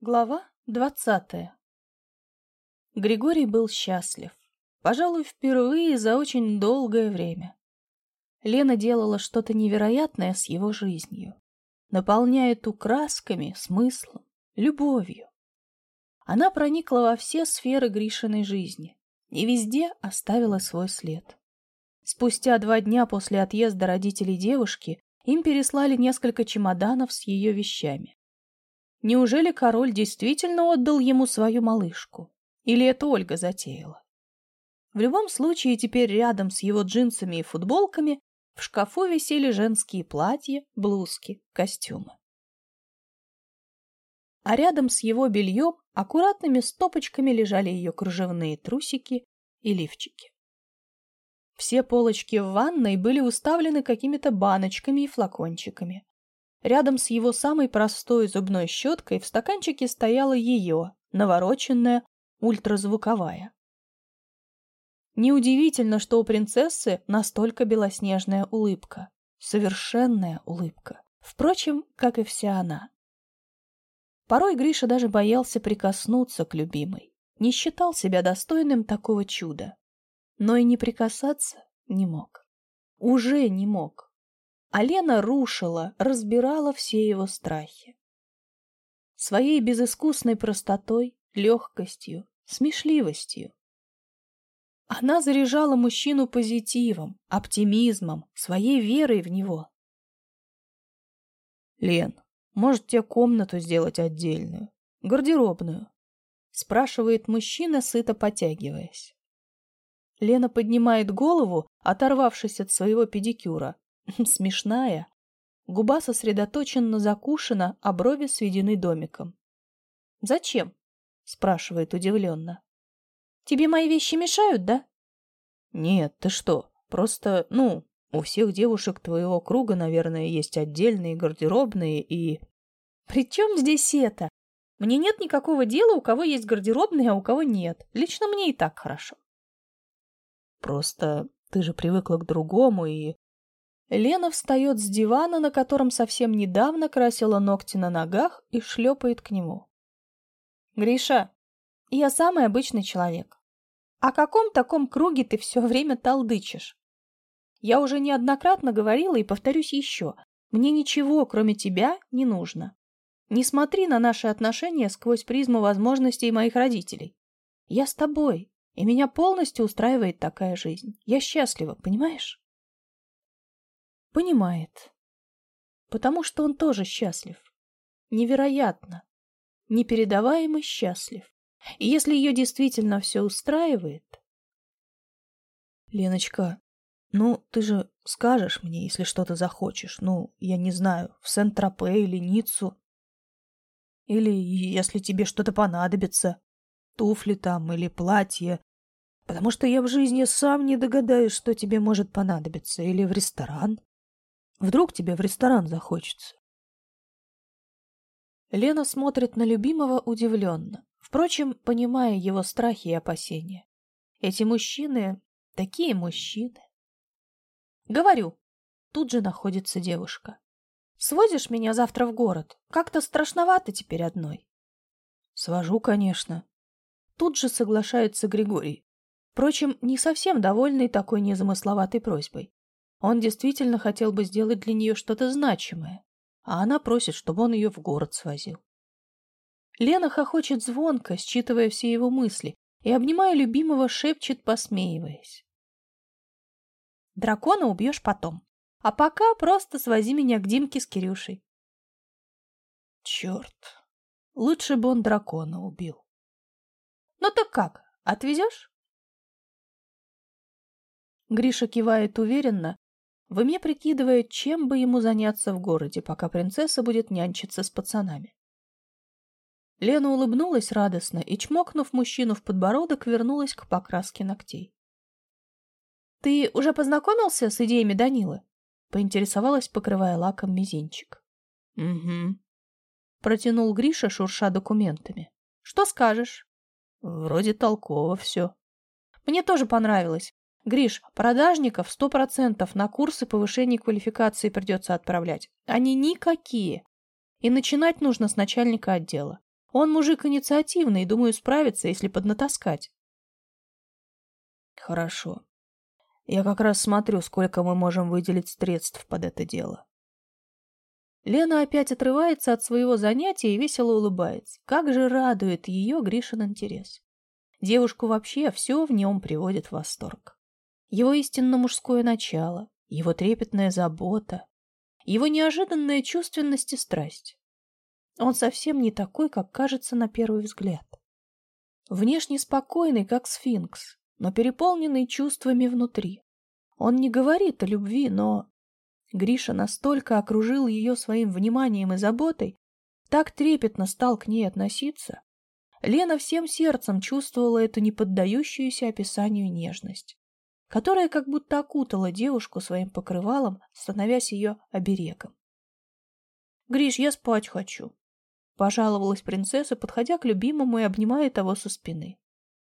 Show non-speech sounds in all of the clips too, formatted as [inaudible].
Глава двадцатая Григорий был счастлив. Пожалуй, впервые за очень долгое время. Лена делала что-то невероятное с его жизнью, наполняя ту красками, смыслом, любовью. Она проникла во все сферы Гришиной жизни и везде оставила свой след. Спустя два дня после отъезда родителей девушки им переслали несколько чемоданов с ее вещами. Неужели король действительно отдал ему свою малышку? Или это Ольга затеяла? В любом случае, теперь рядом с его джинсами и футболками в шкафу висели женские платья, блузки, костюмы. А рядом с его бельем аккуратными стопочками лежали ее кружевные трусики и лифчики. Все полочки в ванной были уставлены какими-то баночками и флакончиками. Рядом с его самой простой зубной щеткой в стаканчике стояла ее, навороченная, ультразвуковая. Неудивительно, что у принцессы настолько белоснежная улыбка. Совершенная улыбка. Впрочем, как и вся она. Порой Гриша даже боялся прикоснуться к любимой. Не считал себя достойным такого чуда. Но и не прикасаться не мог. Уже не мог а Лена рушила, разбирала все его страхи. Своей безыскусной простотой, легкостью, смешливостью. Она заряжала мужчину позитивом, оптимизмом, своей верой в него. «Лен, может, тебе комнату сделать отдельную, гардеробную?» спрашивает мужчина, сыто потягиваясь. Лена поднимает голову, оторвавшись от своего педикюра, [laughs] Смешная. Губа сосредоточенно закушена, а брови сведены домиком. «Зачем?» — спрашивает удивленно. «Тебе мои вещи мешают, да?» «Нет, ты что? Просто, ну, у всех девушек твоего круга, наверное, есть отдельные гардеробные и...» [laughs] «При чем здесь это? Мне нет никакого дела, у кого есть гардеробные, а у кого нет. Лично мне и так хорошо». «Просто ты же привыкла к другому и Лена встает с дивана, на котором совсем недавно красила ногти на ногах, и шлепает к нему. «Гриша, я самый обычный человек. О каком таком круге ты все время толдычишь? Я уже неоднократно говорила и повторюсь еще. Мне ничего, кроме тебя, не нужно. Не смотри на наши отношения сквозь призму возможностей моих родителей. Я с тобой, и меня полностью устраивает такая жизнь. Я счастлива, понимаешь?» Понимает. Потому что он тоже счастлив. Невероятно. Непередаваемо счастлив. И если ее действительно все устраивает... Леночка, ну, ты же скажешь мне, если что-то захочешь. Ну, я не знаю, в Сент-Тропе или Ниццу. Или если тебе что-то понадобится. Туфли там или платье. Потому что я в жизни сам не догадаюсь, что тебе может понадобиться. Или в ресторан. Вдруг тебе в ресторан захочется. Лена смотрит на любимого удивленно, впрочем, понимая его страхи и опасения. Эти мужчины — такие мужчины. Говорю, тут же находится девушка. Свозишь меня завтра в город? Как-то страшновато теперь одной. Свожу, конечно. Тут же соглашается Григорий. Впрочем, не совсем довольный такой незамысловатой просьбой. Он действительно хотел бы сделать для нее что-то значимое, а она просит, чтобы он ее в город свозил. Лена хохочет звонко, считывая все его мысли, и, обнимая любимого, шепчет, посмеиваясь. «Дракона убьешь потом, а пока просто свози меня к Димке с Кирюшей». «Черт, лучше бы он дракона убил». «Ну так как, отвезешь?» Гриша кивает уверенно, в уме прикидывая, чем бы ему заняться в городе, пока принцесса будет нянчиться с пацанами. Лена улыбнулась радостно и, чмокнув мужчину в подбородок, вернулась к покраске ногтей. — Ты уже познакомился с идеями Данилы? — поинтересовалась, покрывая лаком мизинчик. — Угу. Протянул Гриша, шурша документами. — Что скажешь? — Вроде толково все. — Мне тоже понравилось. Гриш, продажников сто процентов на курсы повышения квалификации придется отправлять. Они никакие. И начинать нужно с начальника отдела. Он мужик инициативный, думаю, справится, если поднатаскать. Хорошо. Я как раз смотрю, сколько мы можем выделить средств под это дело. Лена опять отрывается от своего занятия и весело улыбается. Как же радует ее Гришин интерес. Девушку вообще все в нем приводит в восторг. Его истинно мужское начало, его трепетная забота, его неожиданная чувственность и страсть. Он совсем не такой, как кажется на первый взгляд. Внешне спокойный, как сфинкс, но переполненный чувствами внутри. Он не говорит о любви, но Гриша настолько окружил ее своим вниманием и заботой, так трепетно стал к ней относиться. Лена всем сердцем чувствовала эту неподдающуюся описанию нежность, которая как будто окутала девушку своим покрывалом, становясь ее оберегом. «Гриш, я спать хочу», — пожаловалась принцесса, подходя к любимому и обнимая того со спины.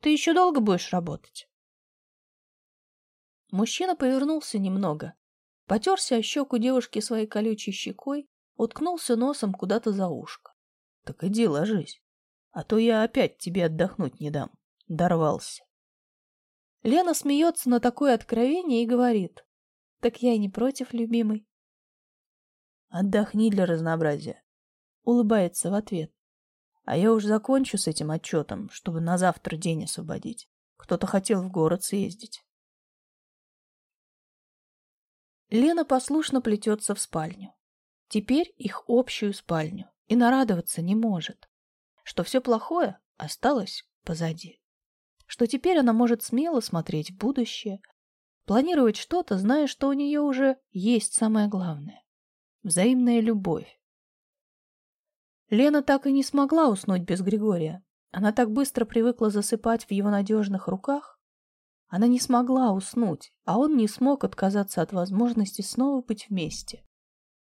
«Ты еще долго будешь работать?» Мужчина повернулся немного, Потерся о щеку девушки своей колючей щекой, уткнулся носом куда-то за ушко. — Так иди ложись, а то я опять тебе отдохнуть не дам. Дорвался. Лена смеется на такое откровение и говорит. — Так я и не против, любимый. — Отдохни для разнообразия. Улыбается в ответ. А я уж закончу с этим отчетом, чтобы на завтра день освободить. Кто-то хотел в город съездить. Лена послушно плетется в спальню. Теперь их общую спальню. И нарадоваться не может. Что все плохое осталось позади. Что теперь она может смело смотреть в будущее, планировать что-то, зная, что у нее уже есть самое главное — взаимная любовь. Лена так и не смогла уснуть без Григория. Она так быстро привыкла засыпать в его надежных руках, она не смогла уснуть, а он не смог отказаться от возможности снова быть вместе.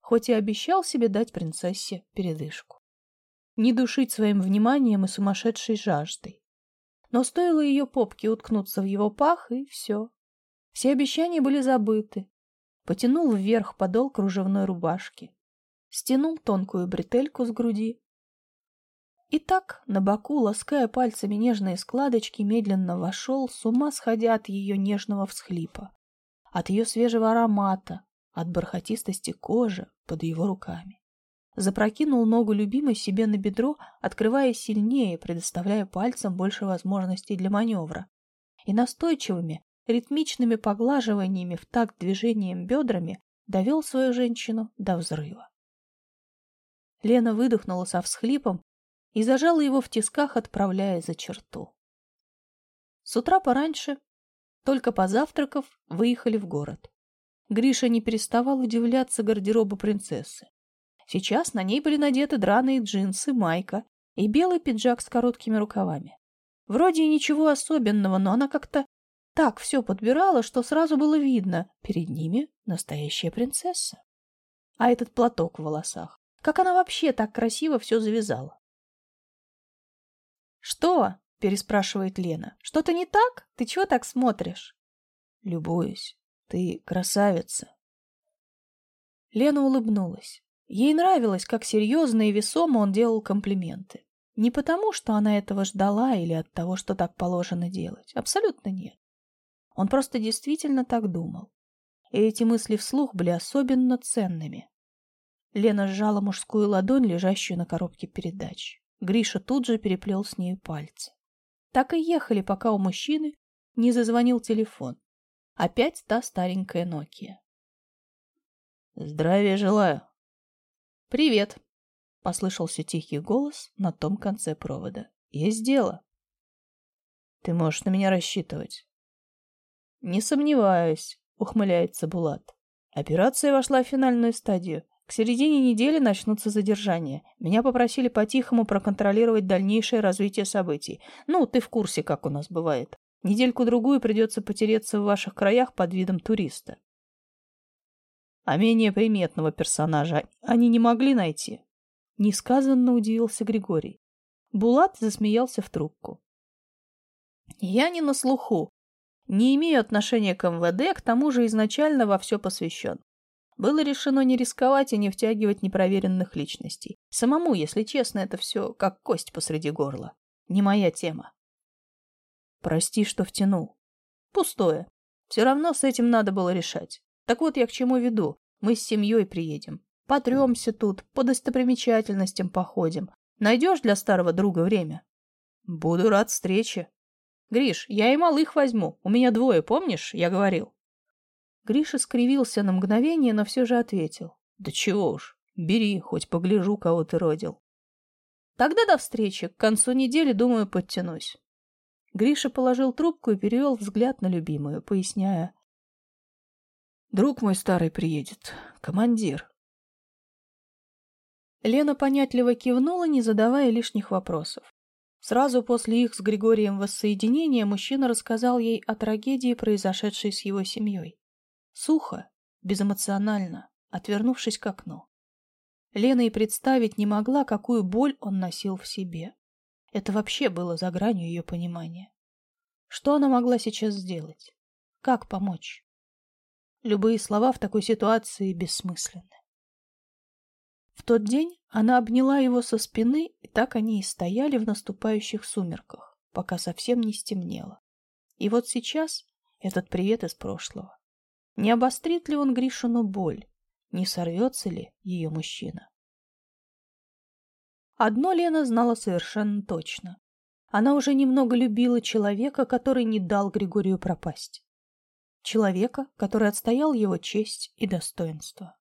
Хоть и обещал себе дать принцессе передышку. Не душить своим вниманием и сумасшедшей жаждой. Но стоило ее попке уткнуться в его пах, и все. Все обещания были забыты. Потянул вверх подол кружевной рубашки. Стянул тонкую бретельку с груди и так, на боку, лаская пальцами нежные складочки, медленно вошел, с ума сходя от ее нежного всхлипа, от ее свежего аромата, от бархатистости кожи под его руками. Запрокинул ногу любимой себе на бедро, открывая сильнее, предоставляя пальцам больше возможностей для маневра. И настойчивыми, ритмичными поглаживаниями в такт движением бедрами довел свою женщину до взрыва. Лена выдохнула со всхлипом и зажала его в тисках, отправляя за черту. С утра пораньше, только позавтракав, выехали в город. Гриша не переставал удивляться гардеробу принцессы. Сейчас на ней были надеты драные джинсы, майка и белый пиджак с короткими рукавами. Вроде и ничего особенного, но она как-то так все подбирала, что сразу было видно, перед ними настоящая принцесса. А этот платок в волосах, как она вообще так красиво все завязала. «Что?» — переспрашивает Лена. «Что-то не так? Ты чего так смотришь?» «Любуюсь. Ты красавица». Лена улыбнулась. Ей нравилось, как серьезно и весомо он делал комплименты. Не потому, что она этого ждала или от того, что так положено делать. Абсолютно нет. Он просто действительно так думал. И эти мысли вслух были особенно ценными. Лена сжала мужскую ладонь, лежащую на коробке передач. Гриша тут же переплел с ней пальцы. Так и ехали, пока у мужчины не зазвонил телефон. Опять та старенькая Нокия. «Здравия желаю!» «Привет!» — послышался тихий голос на том конце провода. «Есть дело!» «Ты можешь на меня рассчитывать?» «Не сомневаюсь», — ухмыляется Булат. Операция вошла в финальную стадию. К середине недели начнутся задержания. Меня попросили по-тихому проконтролировать дальнейшее развитие событий. Ну, ты в курсе, как у нас бывает. Недельку-другую придется потереться в ваших краях под видом туриста. А менее приметного персонажа они не могли найти? Несказанно удивился Григорий. Булат засмеялся в трубку. Я не на слуху. Не имею отношения к МВД, к тому же изначально во все посвящен. Было решено не рисковать и не втягивать непроверенных личностей. Самому, если честно, это все как кость посреди горла. Не моя тема. Прости, что втянул. Пустое. Все равно с этим надо было решать. Так вот я к чему веду. Мы с семьей приедем. Потремся тут, по достопримечательностям походим. Найдешь для старого друга время? Буду рад встрече. Гриш, я и малых возьму. У меня двое, помнишь? Я говорил. Гриша скривился на мгновение, но все же ответил. Да чего уж, бери, хоть погляжу, кого ты родил. Тогда до встречи. К концу недели, думаю, подтянусь. Гриша положил трубку и перевел взгляд на любимую, поясняя. Друг мой старый приедет. Командир. Лена понятливо кивнула, не задавая лишних вопросов. Сразу после их с Григорием воссоединения мужчина рассказал ей о трагедии, произошедшей с его семьей. Сухо, безэмоционально, отвернувшись к окну. Лена и представить не могла, какую боль он носил в себе. Это вообще было за гранью ее понимания. Что она могла сейчас сделать? Как помочь? Любые слова в такой ситуации бессмысленны. В тот день она обняла его со спины, и так они и стояли в наступающих сумерках, пока совсем не стемнело. И вот сейчас этот привет из прошлого. Не обострит ли он Гришину боль? Не сорвется ли ее мужчина? Одно Лена знала совершенно точно. Она уже немного любила человека, который не дал Григорию пропасть. Человека, который отстоял его честь и достоинство.